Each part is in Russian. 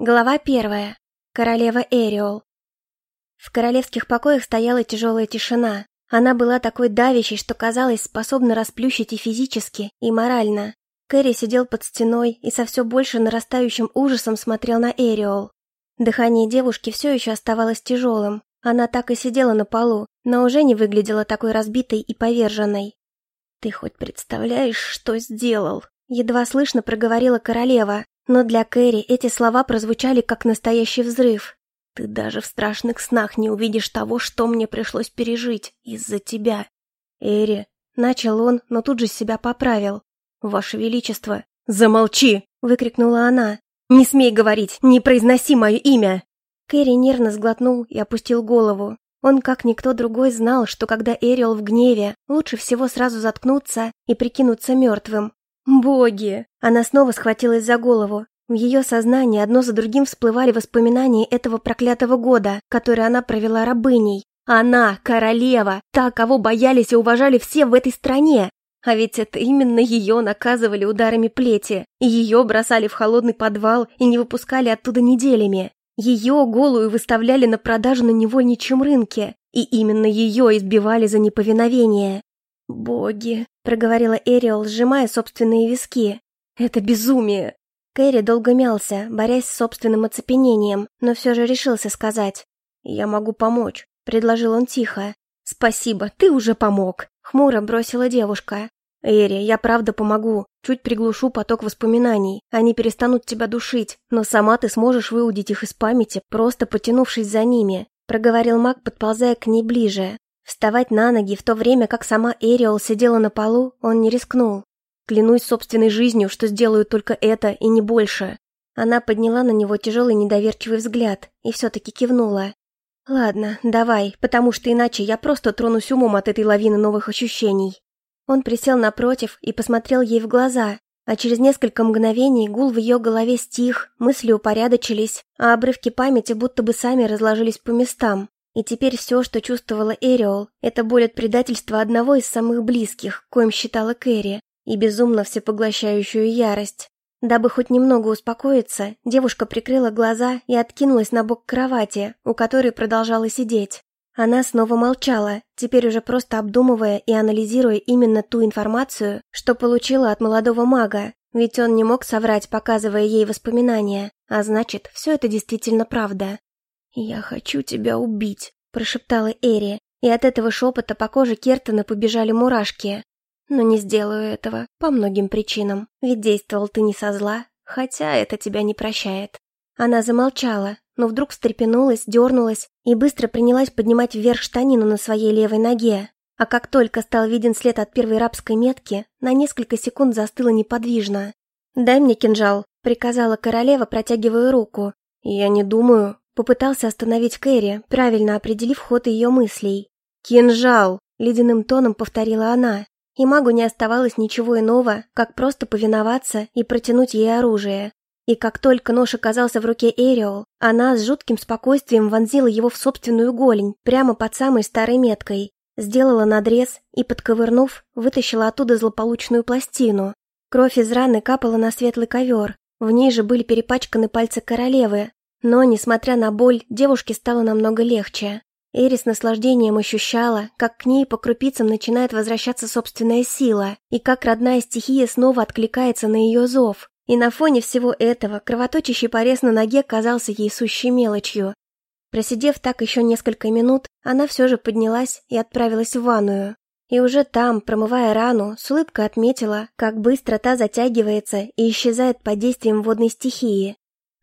Глава первая. Королева Эриол. В королевских покоях стояла тяжелая тишина. Она была такой давящей, что казалось способна расплющить и физически, и морально. Кэрри сидел под стеной и со все больше нарастающим ужасом смотрел на Эриол. Дыхание девушки все еще оставалось тяжелым. Она так и сидела на полу, но уже не выглядела такой разбитой и поверженной. «Ты хоть представляешь, что сделал?» Едва слышно проговорила королева, но для Кэрри эти слова прозвучали как настоящий взрыв. «Ты даже в страшных снах не увидишь того, что мне пришлось пережить из-за тебя». «Эри», — начал он, но тут же себя поправил. «Ваше Величество». «Замолчи!» — выкрикнула она. «Не смей говорить, не произноси мое имя!» Кэрри нервно сглотнул и опустил голову. Он, как никто другой, знал, что когда Эриол в гневе, лучше всего сразу заткнуться и прикинуться мертвым, Боги! Она снова схватилась за голову. В ее сознании одно за другим всплывали воспоминания этого проклятого года, который она провела рабыней. Она, королева, та, кого боялись и уважали все в этой стране. А ведь это именно ее наказывали ударами плети, ее бросали в холодный подвал и не выпускали оттуда неделями. Ее голую выставляли на продажу на невольничьем рынке, и именно ее избивали за неповиновение. «Боги!» — проговорила Эриол, сжимая собственные виски. «Это безумие!» Кэрри долго мялся, борясь с собственным оцепенением, но все же решился сказать. «Я могу помочь», — предложил он тихо. «Спасибо, ты уже помог», — хмуро бросила девушка. «Эри, я правда помогу. Чуть приглушу поток воспоминаний. Они перестанут тебя душить, но сама ты сможешь выудить их из памяти, просто потянувшись за ними», — проговорил маг, подползая к ней ближе. Вставать на ноги в то время, как сама Эриол сидела на полу, он не рискнул. Клянусь собственной жизнью, что сделаю только это и не больше. Она подняла на него тяжелый недоверчивый взгляд и все-таки кивнула. «Ладно, давай, потому что иначе я просто тронусь умом от этой лавины новых ощущений». Он присел напротив и посмотрел ей в глаза, а через несколько мгновений гул в ее голове стих, мысли упорядочились, а обрывки памяти будто бы сами разложились по местам. И теперь все, что чувствовала Эриол, это боль от предательства одного из самых близких, коим считала Кэрри, и безумно всепоглощающую ярость. Дабы хоть немного успокоиться, девушка прикрыла глаза и откинулась на бок кровати, у которой продолжала сидеть. Она снова молчала, теперь уже просто обдумывая и анализируя именно ту информацию, что получила от молодого мага, ведь он не мог соврать, показывая ей воспоминания, а значит, все это действительно правда. «Я хочу тебя убить», — прошептала Эри, и от этого шепота по коже Кертона побежали мурашки. «Но не сделаю этого, по многим причинам, ведь действовал ты не со зла, хотя это тебя не прощает». Она замолчала, но вдруг встрепенулась, дернулась и быстро принялась поднимать вверх штанину на своей левой ноге. А как только стал виден след от первой рабской метки, на несколько секунд застыла неподвижно. «Дай мне кинжал», — приказала королева, протягивая руку. «Я не думаю», Попытался остановить Кэрри, правильно определив ход ее мыслей. «Кинжал!» — ледяным тоном повторила она. И магу не оставалось ничего иного, как просто повиноваться и протянуть ей оружие. И как только нож оказался в руке Эриол, она с жутким спокойствием вонзила его в собственную голень, прямо под самой старой меткой. Сделала надрез и, подковырнув, вытащила оттуда злополучную пластину. Кровь из раны капала на светлый ковер. В ней же были перепачканы пальцы королевы, но, несмотря на боль, девушке стало намного легче. Эри с наслаждением ощущала, как к ней по крупицам начинает возвращаться собственная сила, и как родная стихия снова откликается на ее зов. И на фоне всего этого кровоточащий порез на ноге казался ей сущей мелочью. Просидев так еще несколько минут, она все же поднялась и отправилась в ванную. И уже там, промывая рану, с улыбкой отметила, как быстро та затягивается и исчезает под действием водной стихии.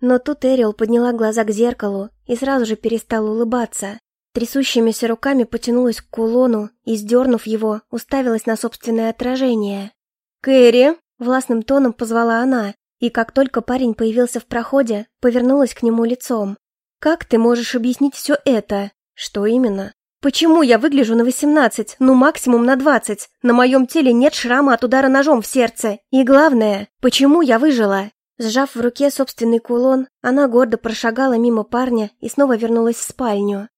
Но тут Эрил подняла глаза к зеркалу и сразу же перестала улыбаться. Трясущимися руками потянулась к кулону и, сдернув его, уставилась на собственное отражение. «Кэрри!» — властным тоном позвала она, и как только парень появился в проходе, повернулась к нему лицом. «Как ты можешь объяснить все это?» «Что именно?» «Почему я выгляжу на восемнадцать, ну максимум на двадцать? На моем теле нет шрама от удара ножом в сердце. И главное, почему я выжила?» Сжав в руке собственный кулон, она гордо прошагала мимо парня и снова вернулась в спальню.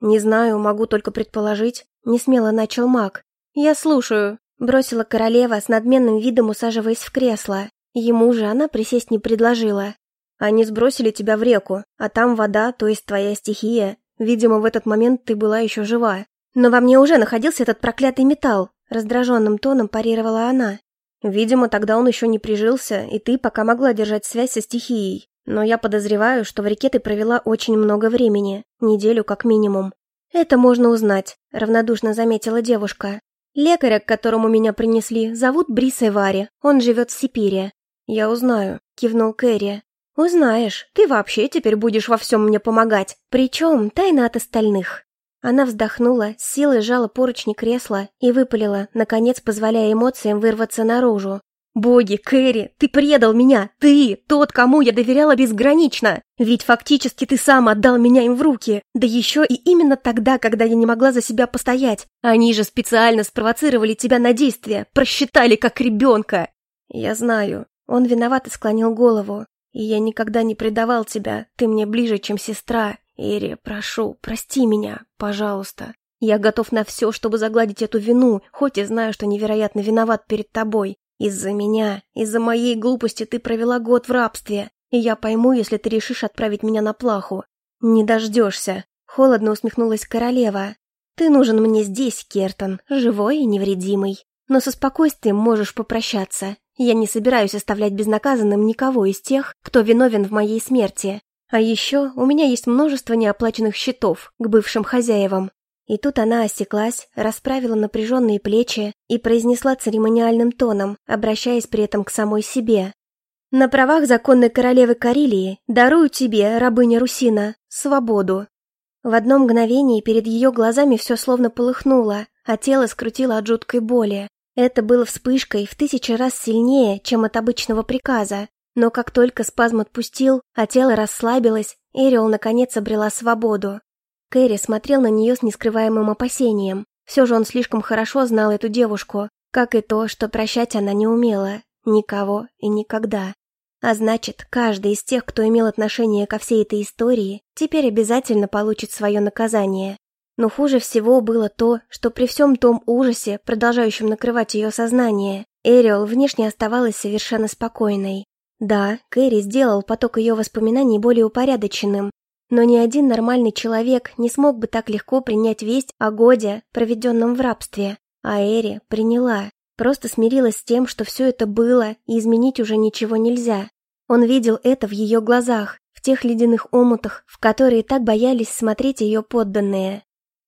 «Не знаю, могу только предположить», — несмело начал маг. «Я слушаю», — бросила королева с надменным видом, усаживаясь в кресло. Ему же она присесть не предложила. Они сбросили тебя в реку, а там вода, то есть твоя стихия. Видимо, в этот момент ты была еще жива. Но во мне уже находился этот проклятый металл, раздраженным тоном парировала она. Видимо, тогда он еще не прижился, и ты пока могла держать связь со стихией. Но я подозреваю, что в реке ты провела очень много времени, неделю как минимум. Это можно узнать, равнодушно заметила девушка. Лекаря, к которому меня принесли, зовут Брисой Вари, он живет в Сипире. Я узнаю, кивнул Кэрри. Узнаешь, ты вообще теперь будешь во всем мне помогать, причем тайно от остальных. Она вздохнула, силой сжала поручни кресла и выпалила, наконец позволяя эмоциям вырваться наружу. «Боги, Кэрри, ты предал меня! Ты, тот, кому я доверяла безгранично! Ведь фактически ты сам отдал меня им в руки! Да еще и именно тогда, когда я не могла за себя постоять! Они же специально спровоцировали тебя на действие, просчитали как ребенка!» «Я знаю». Он виновато склонил голову. «И я никогда не предавал тебя, ты мне ближе, чем сестра. Эри, прошу, прости меня, пожалуйста. Я готов на все, чтобы загладить эту вину, хоть и знаю, что невероятно виноват перед тобой. Из-за меня, из-за моей глупости ты провела год в рабстве, и я пойму, если ты решишь отправить меня на плаху. Не дождешься. Холодно усмехнулась королева. Ты нужен мне здесь, Кертон, живой и невредимый. Но со спокойствием можешь попрощаться. Я не собираюсь оставлять безнаказанным никого из тех, кто виновен в моей смерти. А еще у меня есть множество неоплаченных счетов к бывшим хозяевам, и тут она осеклась, расправила напряженные плечи и произнесла церемониальным тоном, обращаясь при этом к самой себе. «На правах законной королевы Карелии дарую тебе, рабыня Русина, свободу». В одно мгновение перед ее глазами все словно полыхнуло, а тело скрутило от жуткой боли. Это было вспышкой в тысячи раз сильнее, чем от обычного приказа. Но как только спазм отпустил, а тело расслабилось, Эриол наконец обрела свободу. Кэрри смотрел на нее с нескрываемым опасением. Все же он слишком хорошо знал эту девушку, как и то, что прощать она не умела. Никого и никогда. А значит, каждый из тех, кто имел отношение ко всей этой истории, теперь обязательно получит свое наказание. Но хуже всего было то, что при всем том ужасе, продолжающем накрывать ее сознание, Эриол внешне оставалась совершенно спокойной. Да, Кэрри сделал поток ее воспоминаний более упорядоченным, но ни один нормальный человек не смог бы так легко принять весть о годе, проведенном в рабстве. А Эри приняла, просто смирилась с тем, что все это было, и изменить уже ничего нельзя. Он видел это в ее глазах, в тех ледяных омутах, в которые так боялись смотреть ее подданные.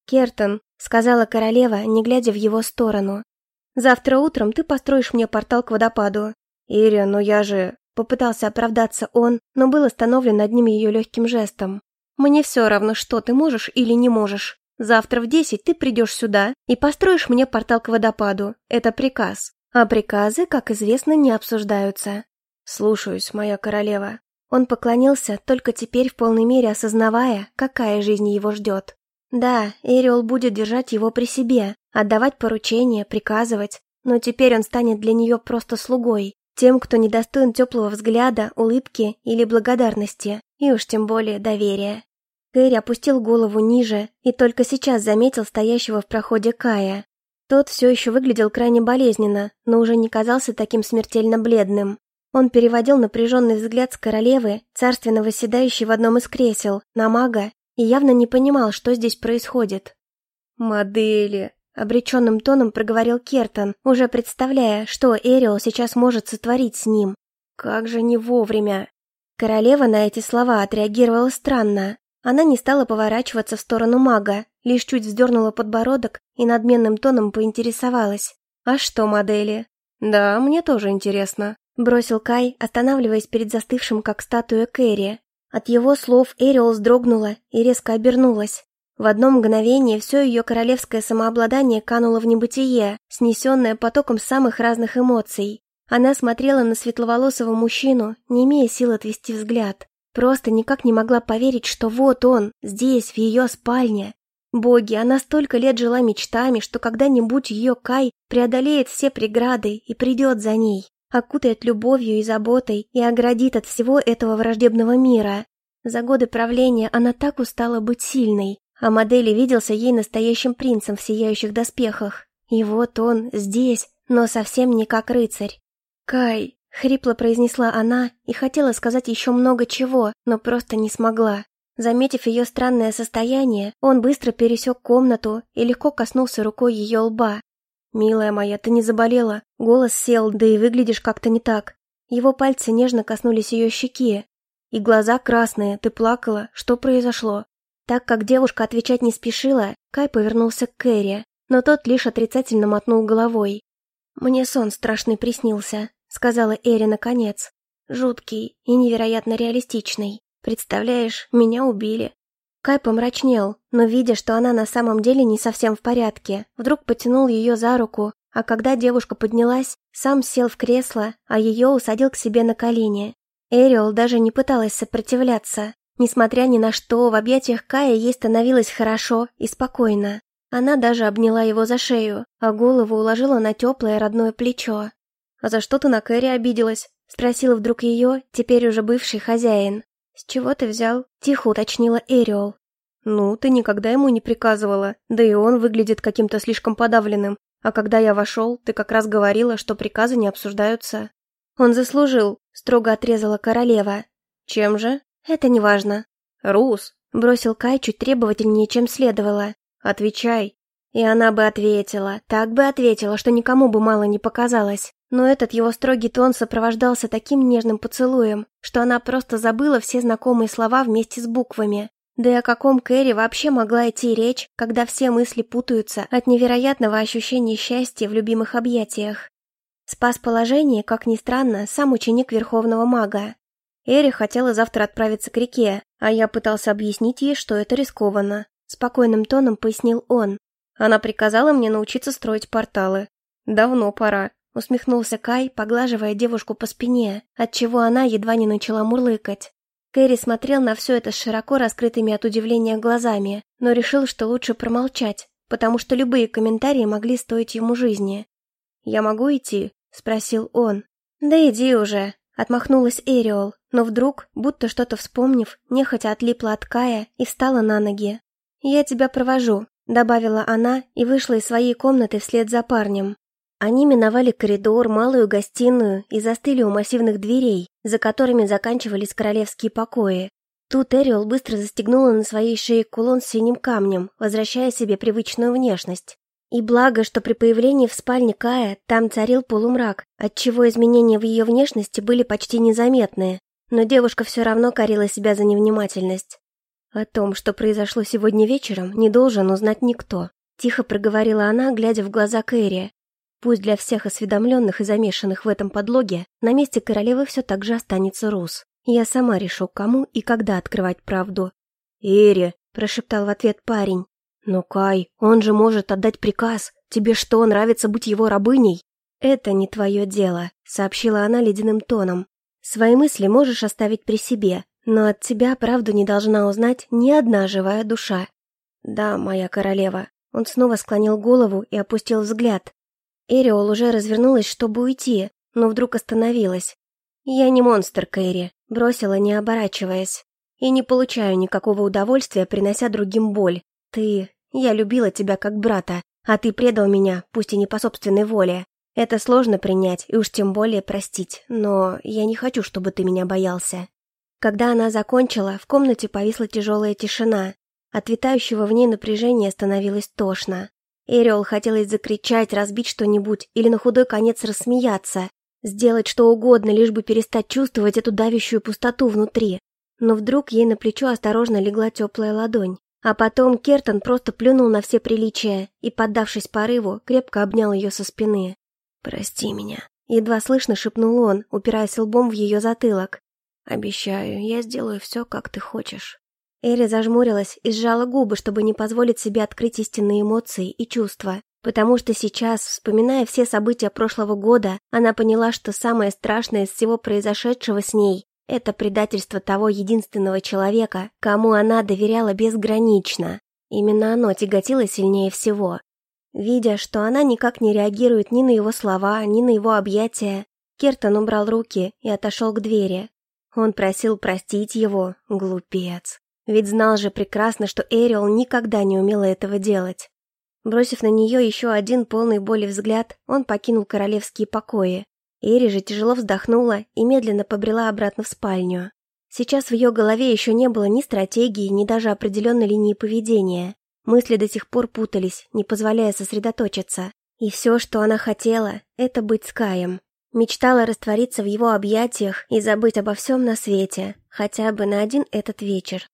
«Кертон», — сказала королева, не глядя в его сторону, — «завтра утром ты построишь мне портал к водопаду». «Ири, но я же...» — попытался оправдаться он, но был остановлен одним ее легким жестом. Мне все равно, что ты можешь или не можешь. Завтра в десять ты придешь сюда и построишь мне портал к водопаду. Это приказ. А приказы, как известно, не обсуждаются. Слушаюсь, моя королева. Он поклонился, только теперь в полной мере осознавая, какая жизнь его ждет. Да, Эриол будет держать его при себе, отдавать поручения, приказывать, но теперь он станет для нее просто слугой, тем, кто недостоин теплого взгляда, улыбки или благодарности, и уж тем более доверия. Кэрри опустил голову ниже и только сейчас заметил стоящего в проходе Кая. Тот все еще выглядел крайне болезненно, но уже не казался таким смертельно бледным. Он переводил напряженный взгляд с королевы, царственно восседающей в одном из кресел, на мага, и явно не понимал, что здесь происходит. «Модели!» — обреченным тоном проговорил Кертон, уже представляя, что Эриол сейчас может сотворить с ним. «Как же не вовремя!» Королева на эти слова отреагировала странно. Она не стала поворачиваться в сторону мага, лишь чуть вздернула подбородок и надменным тоном поинтересовалась. «А что, модели?» «Да, мне тоже интересно», — бросил Кай, останавливаясь перед застывшим, как статуя Кэрри. От его слов Эриол вздрогнула и резко обернулась. В одно мгновение все ее королевское самообладание кануло в небытие, снесенное потоком самых разных эмоций. Она смотрела на светловолосого мужчину, не имея сил отвести взгляд. Просто никак не могла поверить, что вот он, здесь, в ее спальне. Боги, она столько лет жила мечтами, что когда-нибудь ее Кай преодолеет все преграды и придет за ней, окутает любовью и заботой и оградит от всего этого враждебного мира. За годы правления она так устала быть сильной, а модели виделся ей настоящим принцем в сияющих доспехах. И вот он здесь, но совсем не как рыцарь. «Кай!» Хрипло произнесла она и хотела сказать еще много чего, но просто не смогла. Заметив ее странное состояние, он быстро пересек комнату и легко коснулся рукой ее лба. «Милая моя, ты не заболела?» Голос сел, да и выглядишь как-то не так. Его пальцы нежно коснулись ее щеки. «И глаза красные, ты плакала? Что произошло?» Так как девушка отвечать не спешила, Кай повернулся к Кэрри, но тот лишь отрицательно мотнул головой. «Мне сон страшный приснился», — сказала Эри наконец. «Жуткий и невероятно реалистичный. Представляешь, меня убили». Кай помрачнел, но, видя, что она на самом деле не совсем в порядке, вдруг потянул ее за руку, а когда девушка поднялась, сам сел в кресло, а ее усадил к себе на колени. Эриол даже не пыталась сопротивляться. Несмотря ни на что, в объятиях Кая ей становилось хорошо и спокойно. Она даже обняла его за шею, а голову уложила на теплое родное плечо. «А за что ты на Кэрри обиделась?» — спросил вдруг ее, теперь уже бывший хозяин. «С чего ты взял?» — тихо уточнила Эриол. «Ну, ты никогда ему не приказывала, да и он выглядит каким-то слишком подавленным. А когда я вошел, ты как раз говорила, что приказы не обсуждаются». «Он заслужил», — строго отрезала королева. «Чем же?» «Это не важно». «Рус», — бросил Кай чуть требовательнее, чем следовало. «Отвечай». И она бы ответила, так бы ответила, что никому бы мало не показалось. Но этот его строгий тон сопровождался таким нежным поцелуем, что она просто забыла все знакомые слова вместе с буквами. Да и о каком Кэрри вообще могла идти речь, когда все мысли путаются от невероятного ощущения счастья в любимых объятиях. Спас положение, как ни странно, сам ученик Верховного Мага. Эри хотела завтра отправиться к реке, а я пытался объяснить ей, что это рискованно. Спокойным тоном пояснил он. Она приказала мне научиться строить порталы. Давно пора, усмехнулся Кай, поглаживая девушку по спине, отчего она едва не начала мурлыкать. Кэрри смотрел на все это с широко раскрытыми от удивления глазами, но решил, что лучше промолчать, потому что любые комментарии могли стоить ему жизни. «Я могу идти?» — спросил он. «Да иди уже», Отмахнулась Эриол, но вдруг, будто что-то вспомнив, нехотя отлипла от Кая и встала на ноги. «Я тебя провожу», — добавила она и вышла из своей комнаты вслед за парнем. Они миновали коридор, малую гостиную и застыли у массивных дверей, за которыми заканчивались королевские покои. Тут Эриол быстро застегнула на своей шее кулон с синим камнем, возвращая себе привычную внешность. И благо, что при появлении в спальне Кая там царил полумрак, отчего изменения в ее внешности были почти незаметные, но девушка все равно корила себя за невнимательность. О том, что произошло сегодня вечером, не должен узнать никто. Тихо проговорила она, глядя в глаза Кэрри. Пусть для всех осведомленных и замешанных в этом подлоге на месте королевы все так же останется Рус. Я сама решу, кому и когда открывать правду. «Эри!» – прошептал в ответ парень. «Но, Кай, он же может отдать приказ. Тебе что, нравится быть его рабыней?» «Это не твое дело», — сообщила она ледяным тоном. «Свои мысли можешь оставить при себе, но от тебя правду не должна узнать ни одна живая душа». «Да, моя королева». Он снова склонил голову и опустил взгляд. Эриол уже развернулась, чтобы уйти, но вдруг остановилась. «Я не монстр, Кэрри», — бросила, не оборачиваясь. «И не получаю никакого удовольствия, принося другим боль. Ты я любила тебя как брата, а ты предал меня, пусть и не по собственной воле. Это сложно принять и уж тем более простить, но я не хочу, чтобы ты меня боялся». Когда она закончила, в комнате повисла тяжелая тишина. От витающего в ней напряжения становилось тошно. Эриол хотелось закричать, разбить что-нибудь или на худой конец рассмеяться, сделать что угодно, лишь бы перестать чувствовать эту давящую пустоту внутри. Но вдруг ей на плечо осторожно легла теплая ладонь. А потом Кертон просто плюнул на все приличия и, поддавшись порыву, крепко обнял ее со спины. «Прости меня», — едва слышно шепнул он, упираясь лбом в ее затылок. «Обещаю, я сделаю все, как ты хочешь». Эри зажмурилась и сжала губы, чтобы не позволить себе открыть истинные эмоции и чувства, потому что сейчас, вспоминая все события прошлого года, она поняла, что самое страшное из всего произошедшего с ней это предательство того единственного человека, кому она доверяла безгранично. Именно оно тяготило сильнее всего. Видя, что она никак не реагирует ни на его слова, ни на его объятия, Кертон убрал руки и отошел к двери. Он просил простить его, глупец. Ведь знал же прекрасно, что Эриол никогда не умела этого делать. Бросив на нее еще один полный боли взгляд, он покинул королевские покои. Эри же тяжело вздохнула и медленно побрела обратно в спальню. Сейчас в ее голове еще не было ни стратегии, ни даже определенной линии поведения. Мысли до сих пор путались, не позволяя сосредоточиться. И все, что она хотела, это быть с Каем. Мечтала раствориться в его объятиях и забыть обо всем на свете, хотя бы на один этот вечер.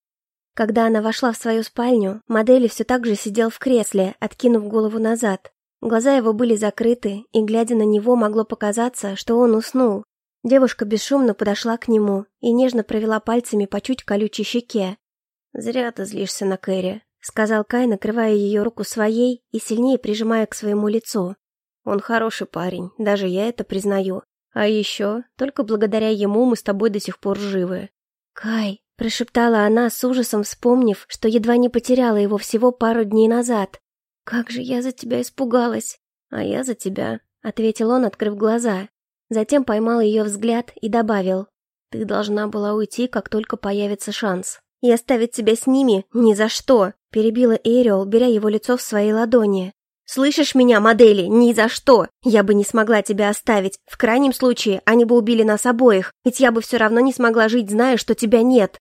Когда она вошла в свою спальню, Модели все так же сидел в кресле, откинув голову назад. Глаза его были закрыты, и, глядя на него, могло показаться, что он уснул. Девушка бесшумно подошла к нему и нежно провела пальцами по чуть колючей щеке. «Зря ты злишься на Кэрри», — сказал Кай, накрывая ее руку своей и сильнее прижимая к своему лицу. «Он хороший парень, даже я это признаю. А еще, только благодаря ему мы с тобой до сих пор живы». «Кай», — прошептала она с ужасом, вспомнив, что едва не потеряла его всего пару дней назад. «Как же я за тебя испугалась!» «А я за тебя», — ответил он, открыв глаза. Затем поймал ее взгляд и добавил. «Ты должна была уйти, как только появится шанс». «И оставить тебя с ними? Ни за что!» Перебила Эриол, беря его лицо в свои ладони. «Слышишь меня, модели? Ни за что! Я бы не смогла тебя оставить. В крайнем случае, они бы убили нас обоих, ведь я бы все равно не смогла жить, зная, что тебя нет».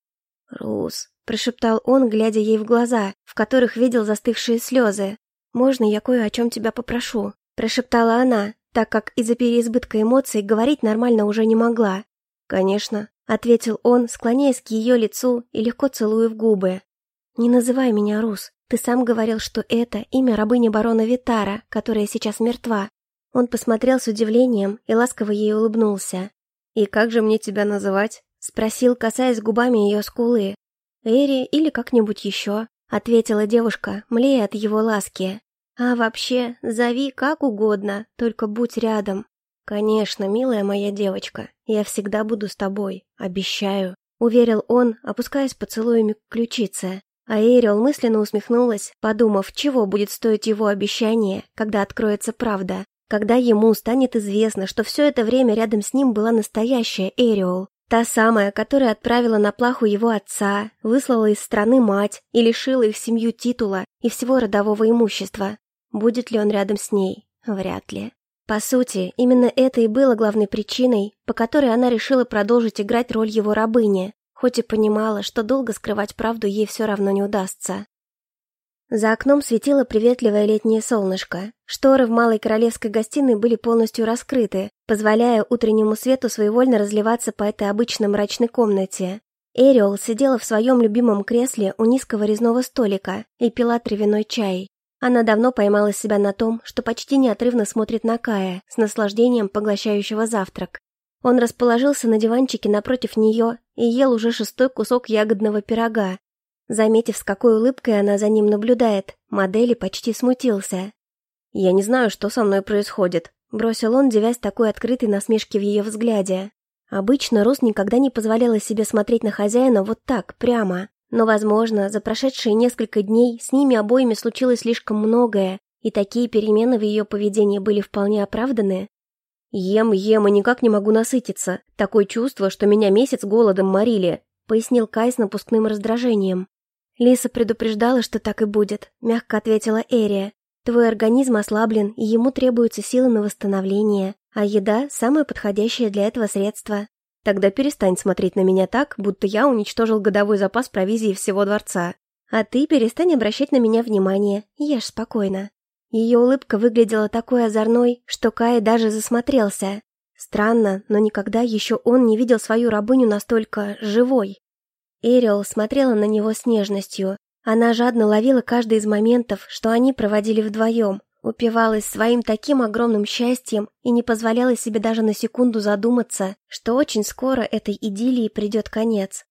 «Рус», — прошептал он, глядя ей в глаза, в которых видел застывшие слезы. «Можно я кое о чем тебя попрошу?» — прошептала она, так как из-за переизбытка эмоций говорить нормально уже не могла. «Конечно», — ответил он, склоняясь к ее лицу и легко целуя в губы. «Не называй меня Рус. Ты сам говорил, что это имя рабыни барона Витара, которая сейчас мертва». Он посмотрел с удивлением и ласково ей улыбнулся. «И как же мне тебя называть?» — спросил, касаясь губами ее скулы. «Эри или как-нибудь еще», — ответила девушка, млея от его ласки. «А вообще, зови как угодно, только будь рядом». «Конечно, милая моя девочка, я всегда буду с тобой, обещаю», — уверил он, опускаясь поцелуями к ключице. А Эриол мысленно усмехнулась, подумав, чего будет стоить его обещание, когда откроется правда, когда ему станет известно, что все это время рядом с ним была настоящая Эриол, та самая, которая отправила на плаху его отца, выслала из страны мать и лишила их семью титула и всего родового имущества. Будет ли он рядом с ней? Вряд ли. По сути, именно это и было главной причиной, по которой она решила продолжить играть роль его рабыни, хоть и понимала, что долго скрывать правду ей все равно не удастся. За окном светило приветливое летнее солнышко. Шторы в малой королевской гостиной были полностью раскрыты, позволяя утреннему свету своевольно разливаться по этой обычной мрачной комнате. Эриол сидела в своем любимом кресле у низкого резного столика и пила травяной чай. Она давно поймала себя на том, что почти неотрывно смотрит на Кая, с наслаждением поглощающего завтрак, он расположился на диванчике напротив нее и ел уже шестой кусок ягодного пирога. Заметив, с какой улыбкой она за ним наблюдает, модели почти смутился. «Я не знаю, что со мной происходит», — бросил он, девясь такой открытой насмешки в ее взгляде. Обычно Рус никогда не позволяла себе смотреть на хозяина вот так, прямо. Но, возможно, за прошедшие несколько дней с ними обоими случилось слишком многое, и такие перемены в ее поведении были вполне оправданы. «Ем, ем и никак не могу насытиться. Такое чувство, что меня месяц голодом морили», — пояснил Кай с напускным раздражением. «Лиса предупреждала, что так и будет», — мягко ответила Эрия. «Твой организм ослаблен, и ему требуются силы на восстановление, а еда — самое подходящее для этого средство. Тогда перестань смотреть на меня так, будто я уничтожил годовой запас провизии всего дворца. А ты перестань обращать на меня внимание, ешь спокойно». Ее улыбка выглядела такой озорной, что Кай даже засмотрелся. Странно, но никогда еще он не видел свою рабыню настолько живой. Эриол смотрела на него с нежностью. Она жадно ловила каждый из моментов, что они проводили вдвоем, упивалась своим таким огромным счастьем и не позволяла себе даже на секунду задуматься, что очень скоро этой идиллии придет конец.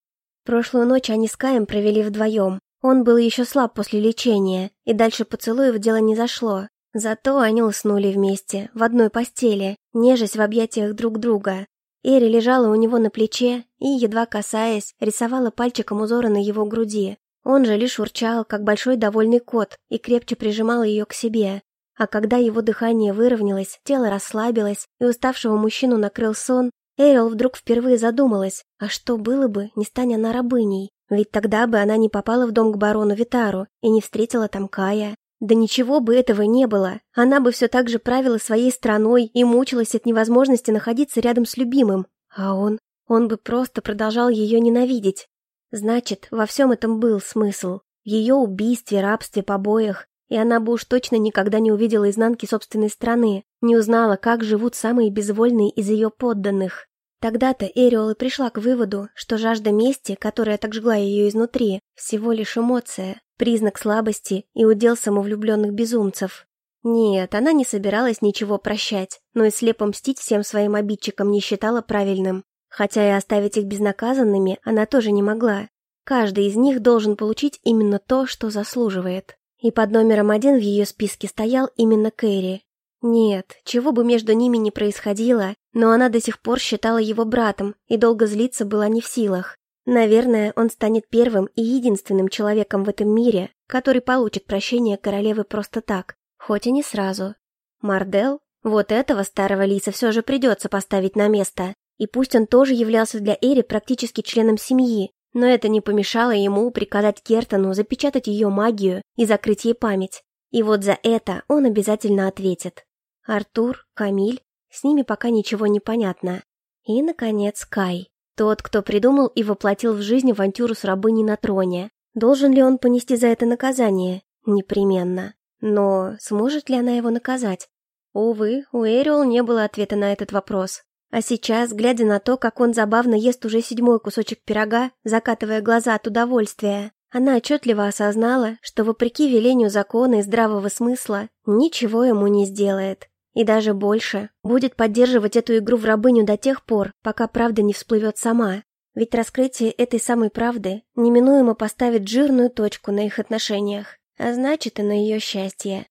Прошлую ночь они с Каем провели вдвоем, он был еще слаб после лечения, и дальше поцелуев дело не зашло. Зато они уснули вместе, в одной постели, нежесть в объятиях друг друга. Эри лежала у него на плече и, едва касаясь, рисовала пальчиком узоры на его груди. Он же лишь урчал, как большой довольный кот, и крепче прижимал ее к себе. А когда его дыхание выровнялось, тело расслабилось, и уставшего мужчину накрыл сон, Эрил вдруг впервые задумалась, а что было бы, не стань она рабыней? Ведь тогда бы она не попала в дом к барону Витару и не встретила там Кая. Да ничего бы этого не было. Она бы все так же правила своей страной и мучилась от невозможности находиться рядом с любимым. А он... Он бы просто продолжал ее ненавидеть. Значит, во всем этом был смысл. В ее убийстве, рабстве, побоях. И она бы уж точно никогда не увидела изнанки собственной страны, не узнала, как живут самые безвольные из ее подданных. Тогда-то Эриол и пришла к выводу, что жажда мести, которая так жгла ее изнутри, всего лишь эмоция, признак слабости и удел самовлюбленных безумцев. Нет, она не собиралась ничего прощать, но и слепо мстить всем своим обидчикам не считала правильным. Хотя и оставить их безнаказанными она тоже не могла. Каждый из них должен получить именно то, что заслуживает. И под номером один в ее списке стоял именно Кэрри. Нет, чего бы между ними ни происходило, но она до сих пор считала его братом и долго злиться была не в силах. Наверное, он станет первым и единственным человеком в этом мире, который получит прощение королевы просто так, хоть и не сразу. Мардел? Вот этого старого лиса все же придется поставить на место. И пусть он тоже являлся для Эри практически членом семьи, но это не помешало ему приказать Кертону запечатать ее магию и закрыть ей память. И вот за это он обязательно ответит. Артур, Камиль, с ними пока ничего не понятно. И, наконец, Кай. Тот, кто придумал и воплотил в жизнь авантюру с рабыней на троне. Должен ли он понести за это наказание? Непременно. Но сможет ли она его наказать? Увы, у Эриол не было ответа на этот вопрос. А сейчас, глядя на то, как он забавно ест уже седьмой кусочек пирога, закатывая глаза от удовольствия, она отчетливо осознала, что, вопреки велению закона и здравого смысла, ничего ему не сделает. И даже больше, будет поддерживать эту игру в рабыню до тех пор, пока правда не всплывет сама. Ведь раскрытие этой самой правды неминуемо поставит жирную точку на их отношениях, а значит и на ее счастье.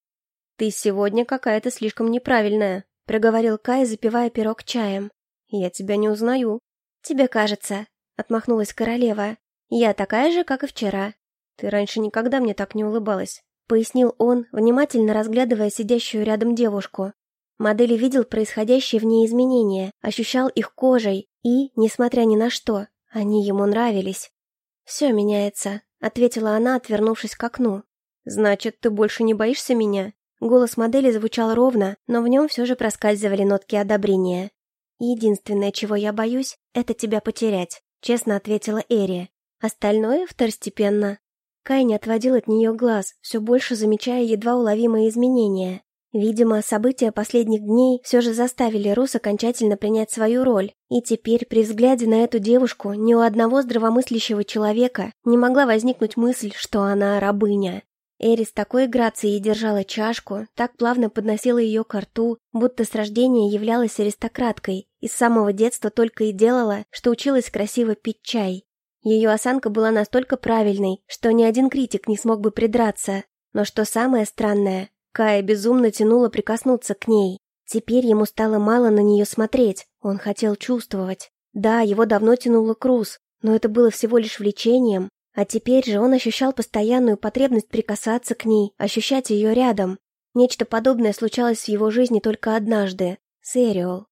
«Ты сегодня какая-то слишком неправильная», проговорил Кай, запивая пирог чаем. «Я тебя не узнаю». «Тебе кажется», — отмахнулась королева. «Я такая же, как и вчера». «Ты раньше никогда мне так не улыбалась», — пояснил он, внимательно разглядывая сидящую рядом девушку. Модели видел происходящее в ней изменения, ощущал их кожей и, несмотря ни на что, они ему нравились. «Все меняется», — ответила она, отвернувшись к окну. «Значит, ты больше не боишься меня?» Голос модели звучал ровно, но в нем все же проскальзывали нотки одобрения. «Единственное, чего я боюсь, это тебя потерять», — честно ответила Эри. «Остальное второстепенно». Кай не отводил от нее глаз, все больше замечая едва уловимые изменения. Видимо, события последних дней все же заставили Рус окончательно принять свою роль, и теперь при взгляде на эту девушку ни у одного здравомыслящего человека не могла возникнуть мысль, что она рабыня. Эри с такой грацией держала чашку, так плавно подносила ее к рту, будто с рождения являлась аристократкой и с самого детства только и делала, что училась красиво пить чай. Ее осанка была настолько правильной, что ни один критик не смог бы придраться. Но что самое странное, Кая безумно тянула прикоснуться к ней. Теперь ему стало мало на нее смотреть, он хотел чувствовать. Да, его давно тянуло Круз, но это было всего лишь влечением, а теперь же он ощущал постоянную потребность прикасаться к ней, ощущать ее рядом. Нечто подобное случалось в его жизни только однажды. С Эриол.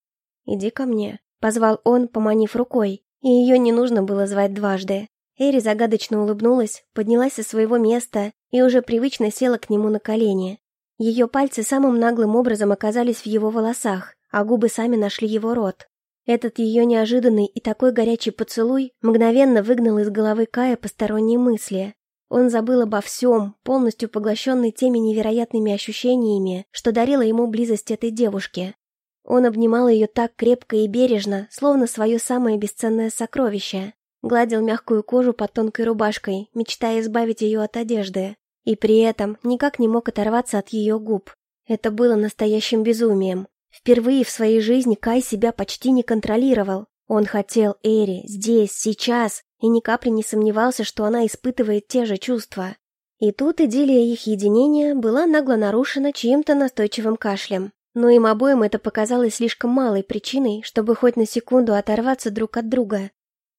«Иди ко мне», — позвал он, поманив рукой. И ее не нужно было звать дважды. Эри загадочно улыбнулась, поднялась со своего места и уже привычно села к нему на колени. Ее пальцы самым наглым образом оказались в его волосах, а губы сами нашли его рот. Этот ее неожиданный и такой горячий поцелуй мгновенно выгнал из головы Кая посторонние мысли. Он забыл обо всем, полностью поглощенный теми невероятными ощущениями, что дарила ему близость этой девушки. Он обнимал ее так крепко и бережно, словно свое самое бесценное сокровище. Гладил мягкую кожу под тонкой рубашкой, мечтая избавить ее от одежды. И при этом никак не мог оторваться от ее губ. Это было настоящим безумием. Впервые в своей жизни Кай себя почти не контролировал. Он хотел Эри здесь, сейчас, и ни капли не сомневался, что она испытывает те же чувства. И тут идиллия их единения была нагло нарушена чьим-то настойчивым кашлем. Но им обоим это показалось слишком малой причиной, чтобы хоть на секунду оторваться друг от друга.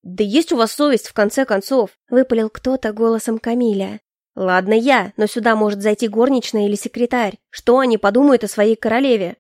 «Да есть у вас совесть, в конце концов!» — выпалил кто-то голосом Камиля. «Ладно я, но сюда может зайти горничная или секретарь. Что они подумают о своей королеве?»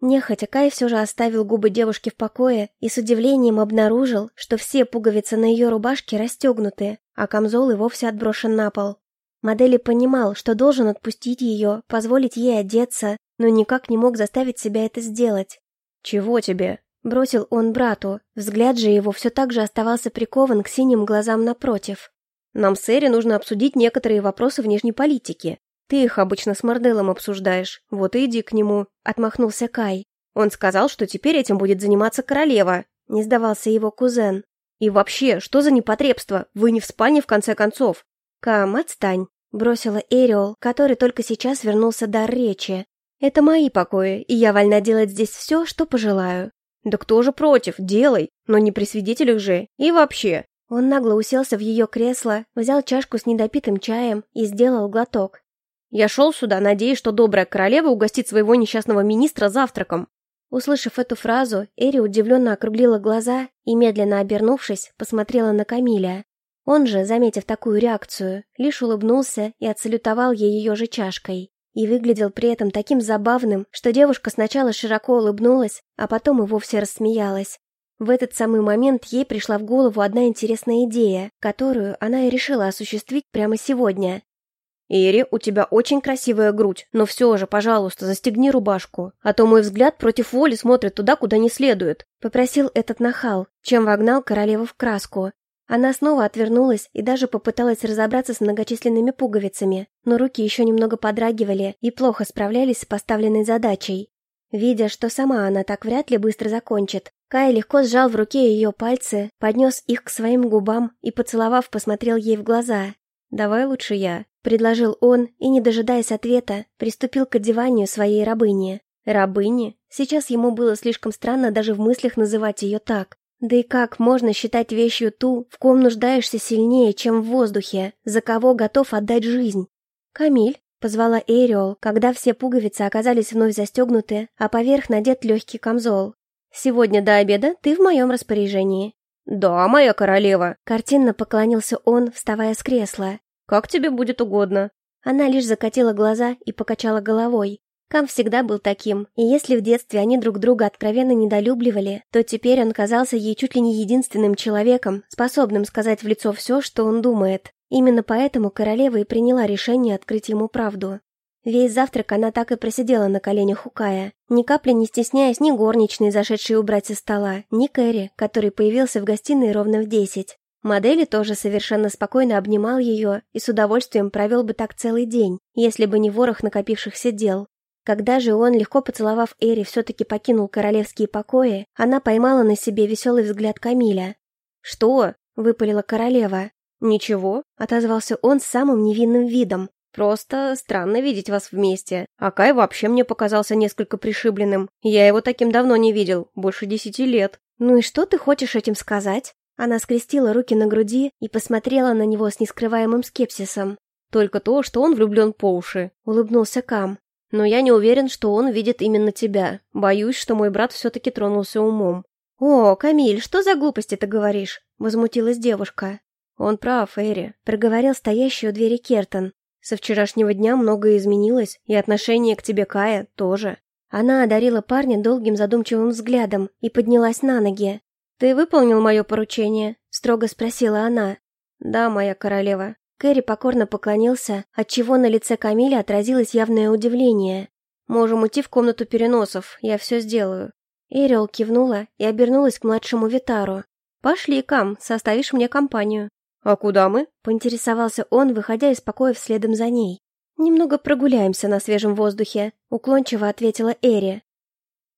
Нехотя Кай все же оставил губы девушки в покое и с удивлением обнаружил, что все пуговицы на ее рубашке расстегнуты, а камзол и вовсе отброшен на пол. Модели понимал, что должен отпустить ее, позволить ей одеться, но никак не мог заставить себя это сделать. «Чего тебе?» — бросил он брату. Взгляд же его все так же оставался прикован к синим глазам напротив. «Нам с Эри нужно обсудить некоторые вопросы внешней политики. Ты их обычно с Марделом обсуждаешь, вот и иди к нему», — отмахнулся Кай. «Он сказал, что теперь этим будет заниматься королева», — не сдавался его кузен. «И вообще, что за непотребство? Вы не в спальне, в конце концов?» «Кам, отстань», — бросила Эриол, который только сейчас вернулся дар речи. «Это мои покои, и я вольна делать здесь все, что пожелаю». «Да кто же против? Делай, но не при свидетелях же. И вообще». Он нагло уселся в ее кресло, взял чашку с недопитым чаем и сделал глоток. «Я шел сюда, надеясь, что добрая королева угостит своего несчастного министра завтраком». Услышав эту фразу, Эри удивленно округлила глаза и, медленно обернувшись, посмотрела на Камиля. Он же, заметив такую реакцию, лишь улыбнулся и отсалютовал ей ее же чашкой. И выглядел при этом таким забавным, что девушка сначала широко улыбнулась, а потом и вовсе рассмеялась. В этот самый момент ей пришла в голову одна интересная идея, которую она и решила осуществить прямо сегодня. «Ири, у тебя очень красивая грудь, но все же, пожалуйста, застегни рубашку, а то мой взгляд против воли смотрит туда, куда не следует», — попросил этот нахал, чем вогнал королеву в краску. Она снова отвернулась и даже попыталась разобраться с многочисленными пуговицами, но руки еще немного подрагивали и плохо справлялись с поставленной задачей. Видя, что сама она так вряд ли быстро закончит, Кай легко сжал в руке ее пальцы, поднес их к своим губам и, поцеловав, посмотрел ей в глаза. «Давай лучше я», — предложил он и, не дожидаясь ответа, приступил к одеванию своей рабыни. Рабыни? Сейчас ему было слишком странно даже в мыслях называть ее так. Да и как можно считать вещью ту, в ком нуждаешься сильнее, чем в воздухе, за кого готов отдать жизнь? «Камиль», — позвала Эриол, когда все пуговицы оказались вновь застегнуты, а поверх надет легкий камзол. «Сегодня до обеда ты в моем распоряжении». «Да, моя королева», — картинно поклонился он, вставая с кресла. «Как тебе будет угодно». Она лишь закатила глаза и покачала головой. Кам всегда был таким, и если в детстве они друг друга откровенно недолюбливали, то теперь он казался ей чуть ли не единственным человеком, способным сказать в лицо все, что он думает. Именно поэтому королева и приняла решение открыть ему правду. Весь завтрак она так и просидела на коленях у Кая, ни капли не стесняясь ни горничной, зашедшей убрать со стола, ни Кэрри, который появился в гостиной ровно в десять. Модели тоже совершенно спокойно обнимал ее и с удовольствием провел бы так целый день, если бы не ворох накопившихся дел. Когда же он, легко поцеловав Эри, все-таки покинул королевские покои, она поймала на себе веселый взгляд Камиля. «Что?» — выпалила королева. «Ничего», — отозвался он с самым невинным видом. «Просто странно видеть вас вместе. А Кай вообще мне показался несколько пришибленным. Я его таким давно не видел, больше десяти лет». «Ну и что ты хочешь этим сказать?» Она скрестила руки на груди и посмотрела на него с нескрываемым скепсисом. «Только то, что он влюблен по уши», — улыбнулся Кам. Но я не уверен, что он видит именно тебя. Боюсь, что мой брат все-таки тронулся умом. «О, Камиль, что за глупости ты говоришь?» — возмутилась девушка. «Он прав, Эри», — проговорил стоящий у двери Кертон. «Со вчерашнего дня многое изменилось, и отношение к тебе, Кая, тоже». Она одарила парня долгим задумчивым взглядом и поднялась на ноги. «Ты выполнил мое поручение?» — строго спросила она. «Да, моя королева», Кэрри покорно поклонился, отчего на лице Камиля отразилось явное удивление. «Можем уйти в комнату переносов, я все сделаю». Эриол кивнула и обернулась к младшему Витару. «Пошли, Кам, составишь мне компанию». «А куда мы?» — поинтересовался он, выходя из покоя следом за ней. «Немного прогуляемся на свежем воздухе», — уклончиво ответила Эри.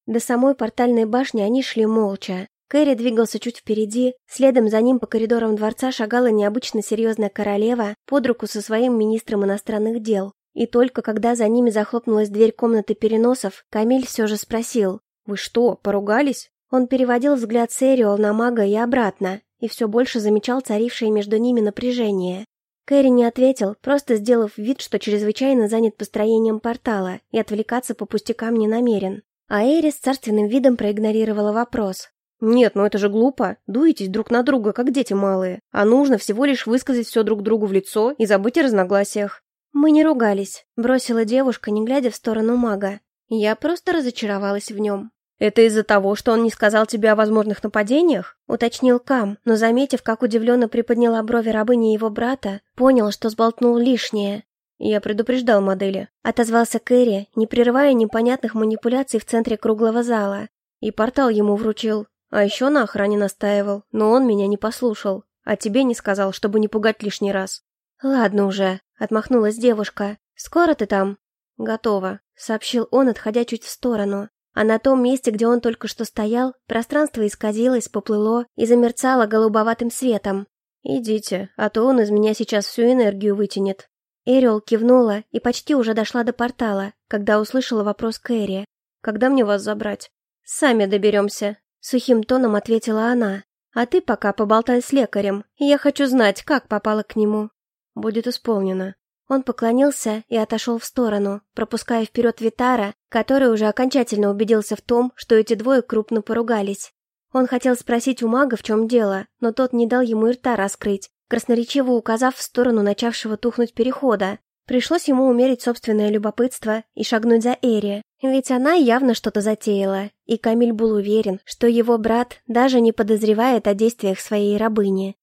До самой портальной башни они шли молча. Кэрри двигался чуть впереди, следом за ним по коридорам дворца шагала необычно серьезная королева под руку со своим министром иностранных дел. И только когда за ними захлопнулась дверь комнаты переносов, Камиль все же спросил «Вы что, поругались?» Он переводил взгляд Сэриол на мага и обратно, и все больше замечал царившее между ними напряжение. Кэрри не ответил, просто сделав вид, что чрезвычайно занят построением портала и отвлекаться по пустякам не намерен. А Эри с царственным видом проигнорировала вопрос. «Нет, ну это же глупо. Дуетесь друг на друга, как дети малые. А нужно всего лишь высказать все друг другу в лицо и забыть о разногласиях». «Мы не ругались», — бросила девушка, не глядя в сторону мага. «Я просто разочаровалась в нем». «Это из-за того, что он не сказал тебе о возможных нападениях?» — уточнил Кам, но, заметив, как удивленно приподняла брови рабыни его брата, понял, что сболтнул лишнее. «Я предупреждал модели», — отозвался Кэрри, не прерывая непонятных манипуляций в центре круглого зала. «И портал ему вручил. А еще на охране настаивал, но он меня не послушал. А тебе не сказал, чтобы не пугать лишний раз». «Ладно уже», — отмахнулась девушка. «Скоро ты там?» «Готово», — сообщил он, отходя чуть в сторону. А на том месте, где он только что стоял, пространство исказилось, поплыло и замерцало голубоватым светом. «Идите, а то он из меня сейчас всю энергию вытянет». Эриол кивнула и почти уже дошла до портала, когда услышала вопрос Кэрри. «Когда мне вас забрать?» «Сами доберемся», — сухим тоном ответила она. «А ты пока поболтай с лекарем, я хочу знать, как попала к нему». «Будет исполнено», он поклонился и отошел в сторону, пропуская вперед Витара, который уже окончательно убедился в том, что эти двое крупно поругались. Он хотел спросить у мага, в чем дело, но тот не дал ему и рта раскрыть, красноречиво указав в сторону начавшего тухнуть перехода. Пришлось ему умерить собственное любопытство и шагнуть за Эри, ведь она явно что-то затеяла, и Камиль был уверен, что его брат даже не подозревает о действиях своей рабыни.